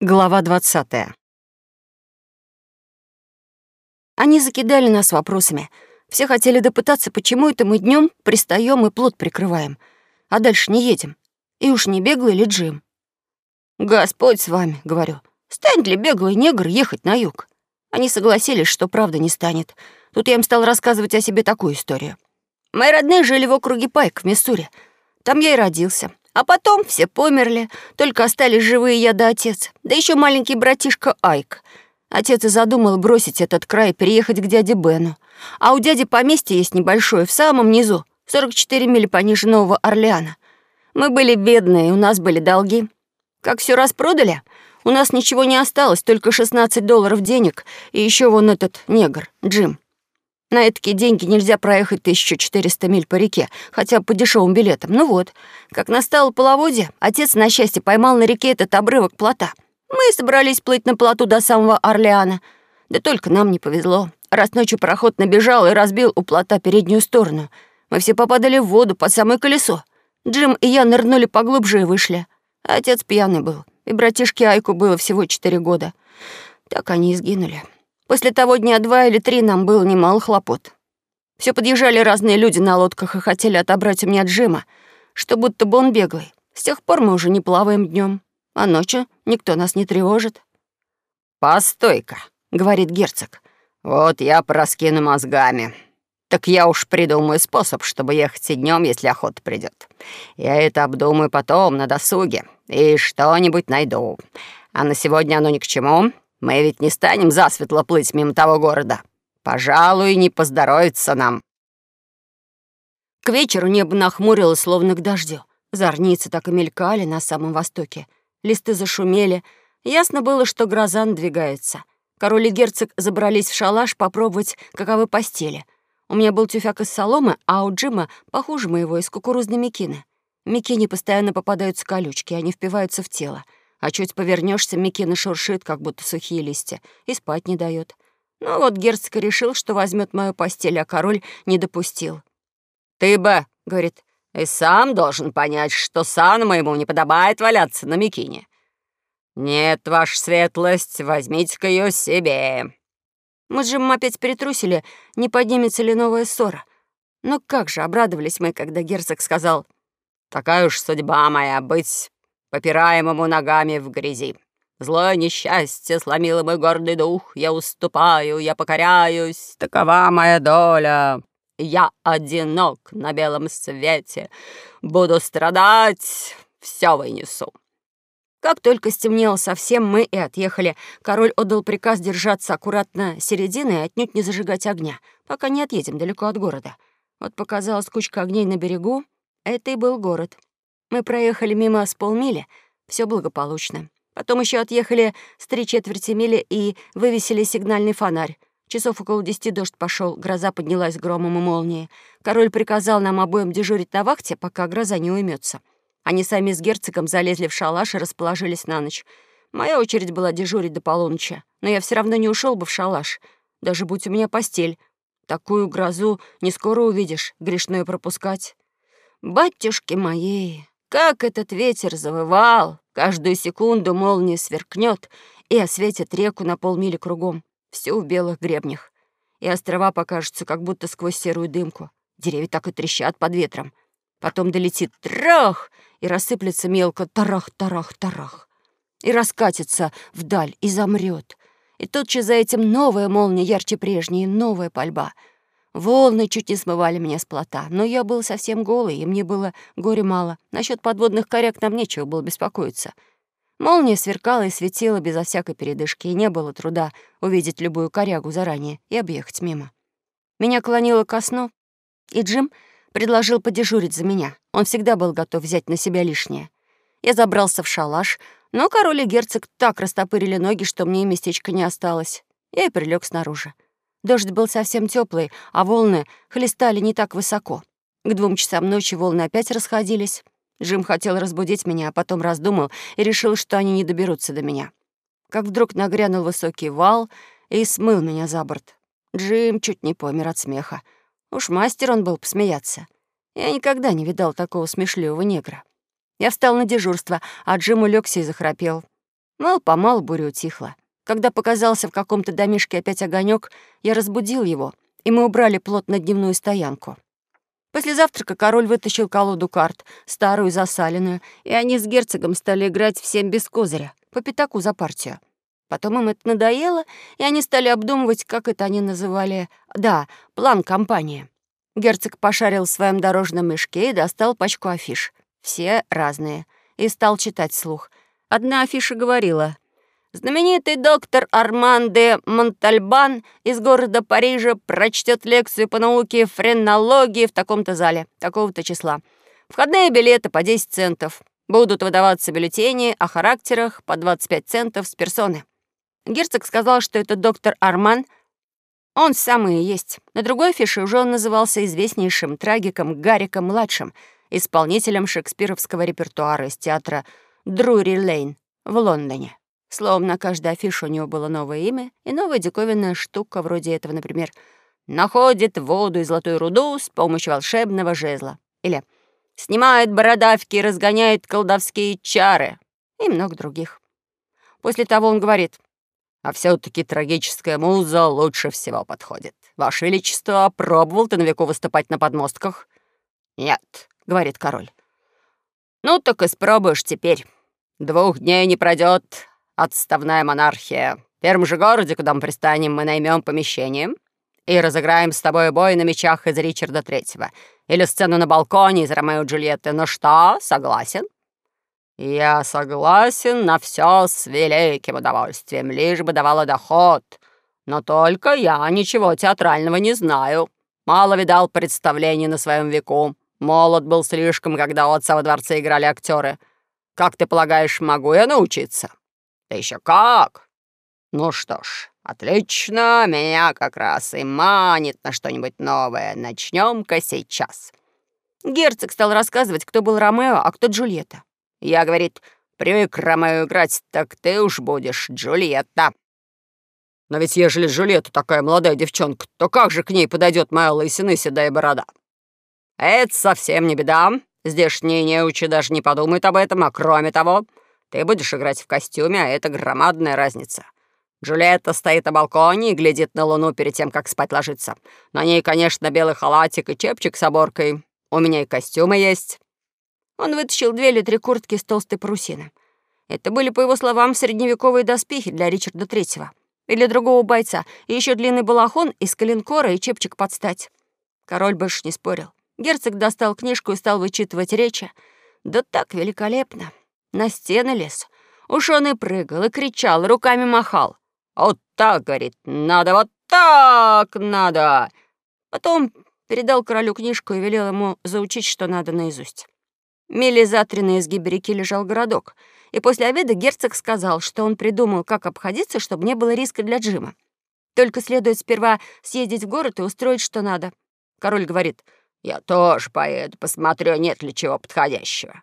Глава 20. Они закидали нас вопросами. Все хотели допытаться, почему это мы днем пристаем и плод прикрываем, а дальше не едем. И уж не беглый ли Джим? «Господь с вами», — говорю. «Станет ли беглый негр ехать на юг?» Они согласились, что правда не станет. Тут я им стал рассказывать о себе такую историю. Мои родные жили в округе Пайк в Миссури. Там я и родился. А потом все померли, только остались живые я да отец, да еще маленький братишка Айк. Отец и задумал бросить этот край и переехать к дяде Бену. А у дяди поместье есть небольшое, в самом низу, 44 мили пониже Нового Орлеана. Мы были бедные, у нас были долги. Как все распродали, у нас ничего не осталось, только 16 долларов денег и еще вон этот негр, Джим. На такие деньги нельзя проехать 1400 миль по реке, хотя по дешевым билетам. Ну вот, как настало половодье, отец, на счастье, поймал на реке этот обрывок плота. Мы собрались плыть на плоту до самого Орлеана. Да только нам не повезло. Раз ночью пароход набежал и разбил у плота переднюю сторону. Мы все попадали в воду под самое колесо. Джим и я нырнули поглубже и вышли. Отец пьяный был, и братишке Айку было всего четыре года. Так они и сгинули. После того дня два или три нам было немало хлопот. Все подъезжали разные люди на лодках и хотели отобрать у меня Джима, что будто бы он беглый. С тех пор мы уже не плаваем днем, а ночью никто нас не тревожит. «Постой-ка», — говорит герцог. «Вот я пораскину мозгами. Так я уж придумаю способ, чтобы ехать и днем, если охота придет. Я это обдумаю потом, на досуге, и что-нибудь найду. А на сегодня оно ни к чему. Мы ведь не станем засветло плыть мимо того города. Пожалуй, не поздоровится нам». К вечеру небо нахмурилось, словно к дождю. Зорницы так и мелькали на самом востоке. Листы зашумели. Ясно было, что гроза надвигается. Король и герцог забрались в шалаш попробовать, каковы постели. У меня был тюфяк из соломы, а у Джима, похуже моего, из кукурузной мекины. Мекине постоянно попадаются колючки, они впиваются в тело а чуть повернешься, Микина шуршит, как будто сухие листья, и спать не дает. Ну вот герцог решил, что возьмет мою постель, а король не допустил. «Ты бы, — говорит, — и сам должен понять, что сану моему не подобает валяться на Микине. Нет, ваша светлость, возьмите-ка ее себе». Мы с Джимом опять перетрусили, не поднимется ли новая ссора. Но как же обрадовались мы, когда герцог сказал, «Такая уж судьба моя быть попираемому ногами в грязи. Злое несчастье сломило мой гордый дух, я уступаю, я покоряюсь, такова моя доля. Я одинок на белом свете, буду страдать, все вынесу. Как только стемнело совсем, мы и отъехали. Король отдал приказ держаться аккуратно середины и отнюдь не зажигать огня, пока не отъедем далеко от города. Вот показалась кучка огней на берегу. Это и был город. Мы проехали мимо с полмили, все благополучно. Потом еще отъехали с три четверти мили и вывесили сигнальный фонарь. Часов около десяти дождь пошел, гроза поднялась громом и молнией. Король приказал нам обоим дежурить на вахте, пока гроза не уймется. Они сами с герцогом залезли в шалаш и расположились на ночь. Моя очередь была дежурить до полуночи, но я все равно не ушел бы в шалаш, даже будь у меня постель. Такую грозу не скоро увидишь, грешное пропускать. Батюшки мои, как этот ветер завывал! Каждую секунду молния сверкнет и осветит реку на полмили кругом, всю в белых гребнях. И острова покажутся, как будто сквозь серую дымку. Деревья так и трещат под ветром. Потом долетит трах и рассыплется мелко тарах-тарах-тарах. И раскатится вдаль и замрет. И тотчас за этим новая молния ярче прежней, новая пальба — Волны чуть не смывали меня с плота, но я был совсем голый, и мне было горе мало. Насчет подводных коряк нам нечего было беспокоиться. Молния сверкала и светила безо всякой передышки, и не было труда увидеть любую корягу заранее и объехать мимо. Меня клонило ко сну, и Джим предложил подежурить за меня. Он всегда был готов взять на себя лишнее. Я забрался в шалаш, но король и герцог так растопырили ноги, что мне местечко не осталось. Я и прилег снаружи. Дождь был совсем теплый, а волны хлестали не так высоко. К двум часам ночи волны опять расходились. Джим хотел разбудить меня, а потом раздумал и решил, что они не доберутся до меня. Как вдруг нагрянул высокий вал и смыл меня за борт. Джим чуть не помер от смеха. Уж мастер он был посмеяться. Я никогда не видал такого смешливого негра. Я встал на дежурство, а Джим улегся и захрапел. Мал-помал буря утихла. Когда показался в каком-то домишке опять огонек, я разбудил его, и мы убрали плот на дневную стоянку. После завтрака король вытащил колоду карт, старую засаленную, и они с герцогом стали играть всем без козыря, по пятаку за партию. Потом им это надоело, и они стали обдумывать, как это они называли... Да, план компании. Герцог пошарил в своем дорожном мешке и достал пачку афиш. Все разные. И стал читать слух. Одна афиша говорила... Знаменитый доктор Арман де Монтальбан из города Парижа прочтет лекцию по науке френологии в таком-то зале, такого-то числа. Входные билеты по 10 центов. Будут выдаваться бюллетени о характерах по 25 центов с персоны. Герцог сказал, что это доктор Арман. Он самый и есть. На другой афише уже он назывался известнейшим трагиком Гариком-младшим, исполнителем шекспировского репертуара из театра Друри-Лейн в Лондоне. Словом, на каждой у него было новое имя и новая диковинная штука, вроде этого, например, «Находит воду и золотую руду с помощью волшебного жезла» или «Снимает бородавки и разгоняет колдовские чары» и много других. После того он говорит а все-таки трагическая муза лучше всего подходит. Ваше Величество, пробовал ты на веку выступать на подмостках? Нет, говорит король. Ну так испробуешь теперь. Двух дней не пройдет. Отставная монархия. В первом же городе, куда мы пристанем, мы наймем помещение и разыграем с тобой бой на мечах из Ричарда Третьего или сцену на балконе из Ромео и Джульетты. Ну что, согласен? «Я согласен на все с великим удовольствием, лишь бы давала доход. Но только я ничего театрального не знаю. Мало видал представлений на своем веку. Молод был слишком, когда у отца во дворце играли актеры. Как ты полагаешь, могу я научиться?» «Да еще как!» «Ну что ж, отлично, меня как раз и манит на что-нибудь новое. Начнем-ка сейчас». Герцог стал рассказывать, кто был Ромео, а кто Джульетта. Я, говорит, привык Ромео играть, так ты уж будешь Джульетта. Но ведь ежели Джульетта такая молодая девчонка, то как же к ней подойдет моя лысина седая борода? Это совсем не беда. Здешние неучи даже не подумают об этом, а кроме того, ты будешь играть в костюме, а это громадная разница. Джульетта стоит на балконе и глядит на луну перед тем, как спать ложится. На ней, конечно, белый халатик и чепчик с оборкой. У меня и костюмы есть. Он вытащил две или три куртки из толстой парусины. Это были, по его словам, средневековые доспехи для Ричарда Третьего или другого бойца, и еще длинный балахон из калинкора и чепчик под стать. Король больше не спорил. Герцог достал книжку и стал вычитывать речи. Да так великолепно. На стены лез. Уж он и прыгал, и кричал, руками махал. «Вот так, — говорит, — надо, вот так надо!» Потом передал королю книжку и велел ему заучить, что надо наизусть. Мили за три на изгибе реки лежал городок, и после обеда герцог сказал, что он придумал, как обходиться, чтобы не было риска для Джима. Только следует сперва съездить в город и устроить, что надо. Король говорит, «Я тоже поеду, посмотрю, нет ли чего подходящего».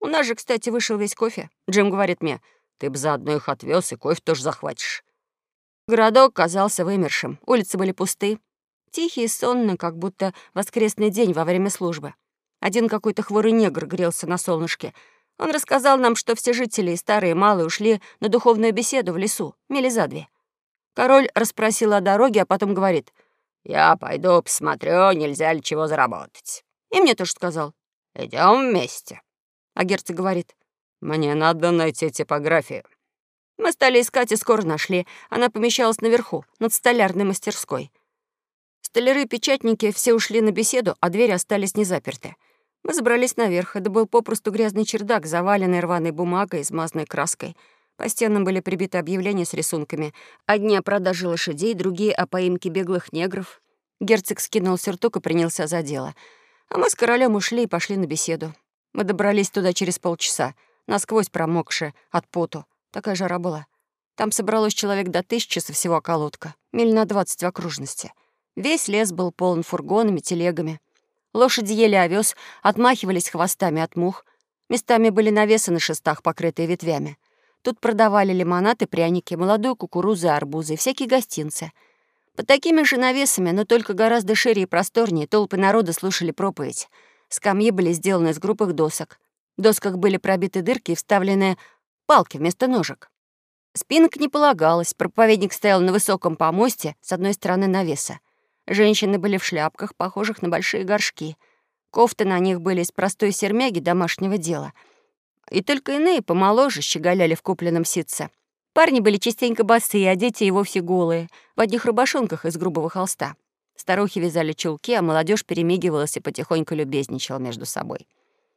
У нас же, кстати, вышел весь кофе. Джим говорит мне, «Ты бы заодно их отвез и кофе тоже захватишь». Городок казался вымершим, улицы были пусты, тихие и сонно, как будто воскресный день во время службы. Один какой-то хворый негр грелся на солнышке. Он рассказал нам, что все жители, и старые, и малые, ушли на духовную беседу в лесу, мили за две. Король расспросил о дороге, а потом говорит, «Я пойду посмотрю, нельзя ли чего заработать». И мне тоже сказал, идем вместе». А герцог говорит, «Мне надо найти типографию». Мы стали искать и скоро нашли. Она помещалась наверху, над столярной мастерской. Столяры-печатники все ушли на беседу, а двери остались незаперты. Мы забрались наверх. Это был попросту грязный чердак, заваленный рваной бумагой, измазанной краской. По стенам были прибиты объявления с рисунками. Одни о продаже лошадей, другие о поимке беглых негров. Герцог скинул сюртук и принялся за дело. А мы с королем ушли и пошли на беседу. Мы добрались туда через полчаса, насквозь промокшие от поту. Такая жара была. Там собралось человек до тысячи со всего околотка, миль на двадцать в окружности. Весь лес был полон фургонами, телегами. Лошади ели овес, отмахивались хвостами от мух. Местами были навесы на шестах, покрытые ветвями. Тут продавали лимонад и пряники, молодую кукурузу и арбузы, и всякие гостинцы. Под такими же навесами, но только гораздо шире и просторнее, толпы народа слушали проповедь. Скамьи были сделаны из грубых досок. В досках были пробиты дырки и вставлены палки вместо ножек. Спинок не полагалось, проповедник стоял на высоком помосте с одной стороны навеса. Женщины были в шляпках, похожих на большие горшки. Кофты на них были из простой сермяги домашнего дела. И только иные помоложе щеголяли в купленном ситце. Парни были частенько босые, а дети и вовсе голые, в одних рубашонках из грубого холста. Старухи вязали чулки, а молодежь перемигивалась и потихоньку любезничала между собой.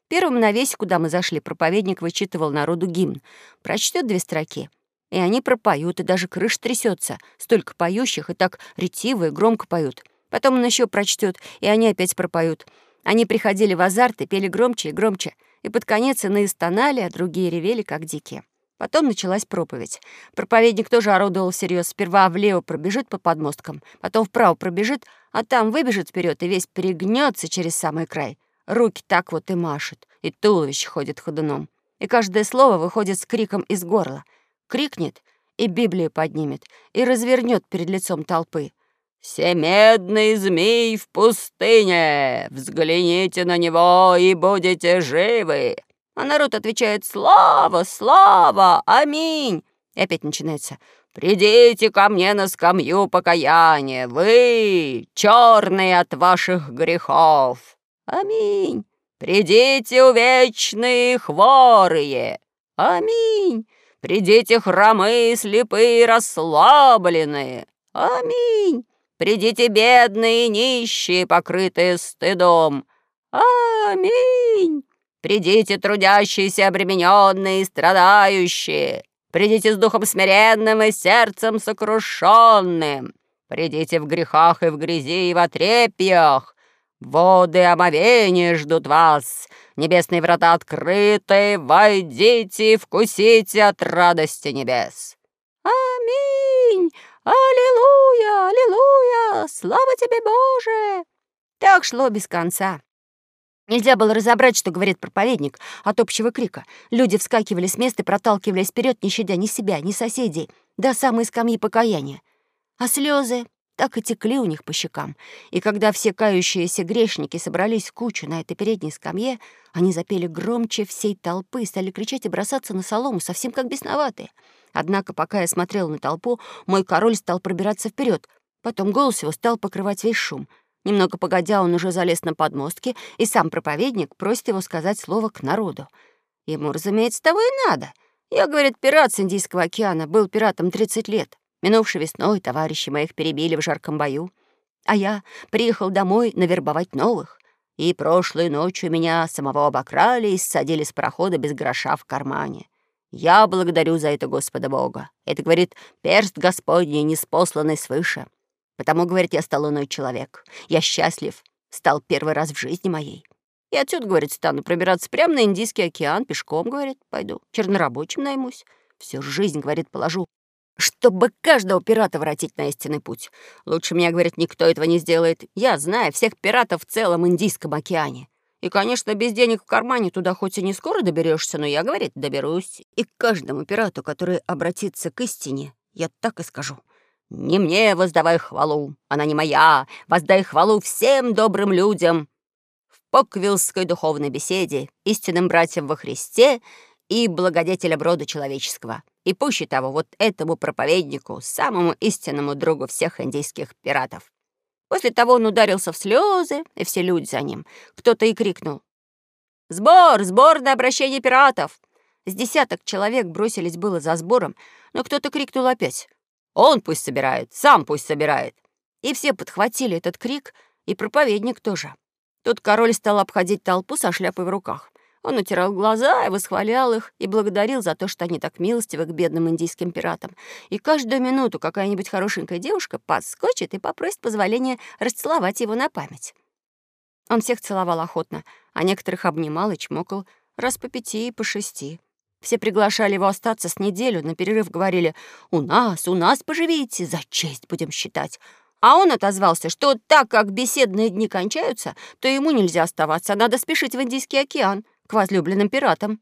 Первым на весь, куда мы зашли, проповедник вычитывал народу гимн. Прочтет две строки — и они пропоют, и даже крыш трясется. Столько поющих, и так ретиво и громко поют. Потом он еще прочтет, и они опять пропоют. Они приходили в азарт и пели громче и громче. И под конец иные стонали, а другие ревели, как дикие. Потом началась проповедь. Проповедник тоже орудовал всерьез. Сперва влево пробежит по подмосткам, потом вправо пробежит, а там выбежит вперед и весь перегнется через самый край. Руки так вот и машет, и туловище ходит ходуном. И каждое слово выходит с криком из горла — крикнет и Библию поднимет, и развернет перед лицом толпы. «Семедный змей в пустыне! Взгляните на него, и будете живы!» А народ отвечает «Слава! Слава! Аминь!» И опять начинается «Придите ко мне на скамью покаяния, вы, черные от ваших грехов! Аминь! Придите, увечные хворые! Аминь! Придите, хромые, слепые, расслабленные. Аминь. Придите, бедные, нищие, покрытые стыдом. Аминь. Придите, трудящиеся, обремененные, страдающие. Придите с духом смиренным и сердцем сокрушенным. Придите в грехах и в грязи и в отрепьях. Воды омовения ждут вас. Небесные врата открыты. Войдите и вкусите от радости небес. Аминь! Аллилуйя! Аллилуйя! Слава тебе, Боже! Так шло без конца. Нельзя было разобрать, что говорит проповедник от общего крика. Люди вскакивали с места и проталкивались вперед, не щадя ни себя, ни соседей, до самой скамьи покаяния. А слезы, так и текли у них по щекам. И когда все кающиеся грешники собрались в кучу на этой передней скамье, они запели громче всей толпы, стали кричать и бросаться на солому, совсем как бесноватые. Однако, пока я смотрел на толпу, мой король стал пробираться вперед. Потом голос его стал покрывать весь шум. Немного погодя, он уже залез на подмостки, и сам проповедник просит его сказать слово к народу. Ему, разумеется, того и надо. Я, говорит, пират с Индийского океана, был пиратом 30 лет. Минувшей весной товарищи моих перебили в жарком бою, а я приехал домой навербовать новых. И прошлой ночью меня самого обокрали и ссадили с парохода без гроша в кармане. Я благодарю за это Господа Бога. Это, говорит, перст Господний, неспосланный свыше. Потому, говорит, я стал иной человек. Я счастлив. Стал первый раз в жизни моей. И отсюда, говорит, стану пробираться прямо на Индийский океан, пешком, говорит, пойду. Чернорабочим наймусь. Всю жизнь, говорит, положу чтобы каждого пирата воротить на истинный путь. Лучше меня, говорит, никто этого не сделает. Я знаю всех пиратов в целом Индийском океане. И, конечно, без денег в кармане туда хоть и не скоро доберешься, но я, говорит, доберусь. И каждому пирату, который обратится к истине, я так и скажу. Не мне воздавай хвалу, она не моя. Воздай хвалу всем добрым людям. В Поквилской духовной беседе истинным братьям во Христе и благодетелям рода человеческого. И пуще того, вот этому проповеднику, самому истинному другу всех индийских пиратов. После того он ударился в слезы, и все люди за ним. Кто-то и крикнул. «Сбор! Сбор на обращение пиратов!» С десяток человек бросились было за сбором, но кто-то крикнул опять. «Он пусть собирает, сам пусть собирает!» И все подхватили этот крик, и проповедник тоже. Тут король стал обходить толпу со шляпой в руках. Он утирал глаза и восхвалял их, и благодарил за то, что они так милостивы к бедным индийским пиратам. И каждую минуту какая-нибудь хорошенькая девушка подскочит и попросит позволения расцеловать его на память. Он всех целовал охотно, а некоторых обнимал и чмокал раз по пяти и по шести. Все приглашали его остаться с неделю, на перерыв говорили «У нас, у нас поживите, за честь будем считать». А он отозвался, что так как беседные дни кончаются, то ему нельзя оставаться, надо спешить в Индийский океан к возлюбленным пиратам.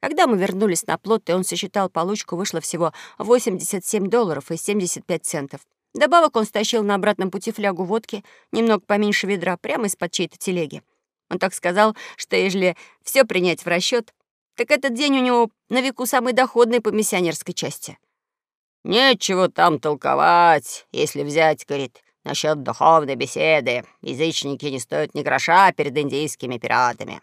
Когда мы вернулись на плот, и он сосчитал получку, вышло всего 87 долларов и 75 центов. Добавок он стащил на обратном пути флягу водки, немного поменьше ведра, прямо из-под чьей-то телеги. Он так сказал, что если все принять в расчет, Так этот день у него на веку самый доходный по миссионерской части. Нечего там толковать, если взять, говорит, насчет духовной беседы. Язычники не стоят ни гроша перед индийскими пиратами.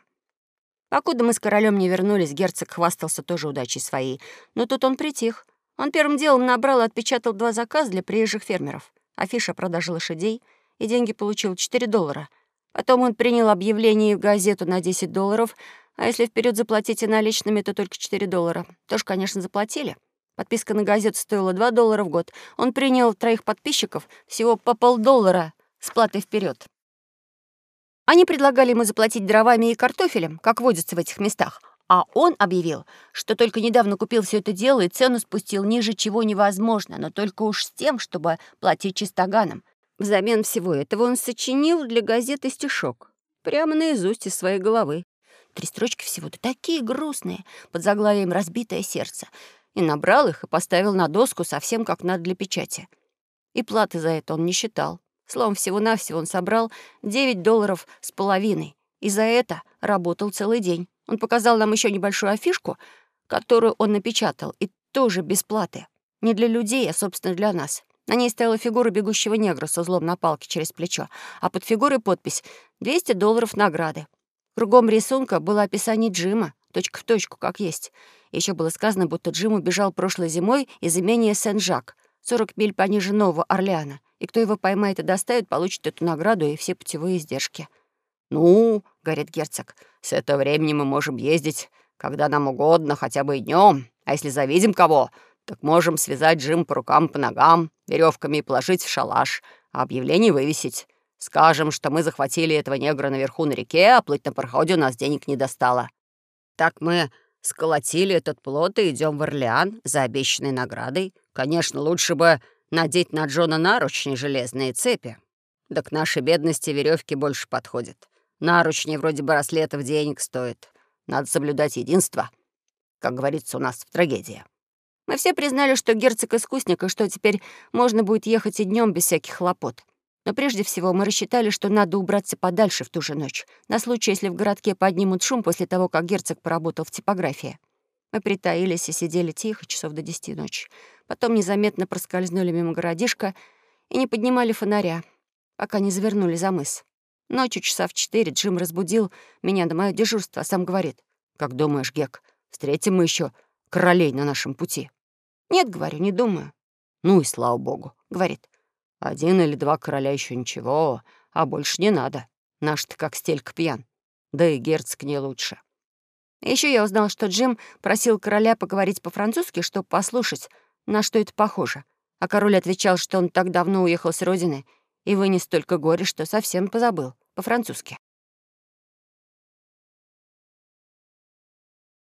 Покуда мы с королем не вернулись, герцог хвастался тоже удачей своей. Но тут он притих. Он первым делом набрал и отпечатал два заказа для приезжих фермеров. Афиша продажи лошадей, и деньги получил 4 доллара. Потом он принял объявление в газету на 10 долларов, а если вперед заплатите наличными, то только 4 доллара. Тоже, конечно, заплатили. Подписка на газету стоила 2 доллара в год. Он принял троих подписчиков всего по полдоллара с платой вперед. Они предлагали ему заплатить дровами и картофелем, как водится в этих местах, а он объявил, что только недавно купил все это дело и цену спустил ниже чего невозможно, но только уж с тем, чтобы платить чистоганом. Взамен всего этого он сочинил для газеты стишок, прямо наизусть из своей головы. Три строчки всего, да такие грустные, под заглавием «Разбитое сердце», и набрал их и поставил на доску совсем как надо для печати. И платы за это он не считал. Словом, всего-навсего он собрал 9 долларов с половиной, и за это работал целый день. Он показал нам еще небольшую афишку, которую он напечатал, и тоже без. Не для людей, а, собственно, для нас. На ней стояла фигура бегущего негра со злом на палке через плечо, а под фигурой подпись «200 долларов награды». Кругом рисунка было описание Джима, точка в точку, как есть. Еще было сказано, будто Джим убежал прошлой зимой из имения Сен-Жак, 40 миль пониже Нового Орлеана, и кто его поймает и доставит, получит эту награду и все путевые издержки. «Ну, — говорит герцог, — с этого времени мы можем ездить, когда нам угодно, хотя бы и днем, а если завидим кого, так можем связать Джим по рукам, по ногам, веревками и положить в шалаш, а объявление вывесить. Скажем, что мы захватили этого негра наверху на реке, а плыть на пароходе у нас денег не достало. Так мы сколотили этот плод и идем в Орлеан за обещанной наградой. Конечно, лучше бы надеть на Джона наручни железные цепи. Да к нашей бедности веревки больше подходят. Наручни вроде браслетов денег стоят. Надо соблюдать единство, как говорится у нас в трагедии. Мы все признали, что герцог искусник, и что теперь можно будет ехать и днем без всяких хлопот. Но прежде всего мы рассчитали, что надо убраться подальше в ту же ночь, на случай, если в городке поднимут шум после того, как герцог поработал в типографии. Мы притаились и сидели тихо часов до десяти ночи. Потом незаметно проскользнули мимо городишка и не поднимали фонаря, пока не завернули за мыс. Ночью часа в четыре Джим разбудил меня на мое дежурство, а сам говорит. «Как думаешь, Гек, встретим мы еще королей на нашем пути?» «Нет, — говорю, — не думаю». «Ну и слава богу», — говорит. Один или два короля еще ничего, а больше не надо. Наш-то как стелька пьян. Да и герцог не лучше. Еще я узнал, что Джим просил короля поговорить по-французски, чтобы послушать, на что это похоже. А король отвечал, что он так давно уехал с родины и вынес столько горя, что совсем позабыл по-французски.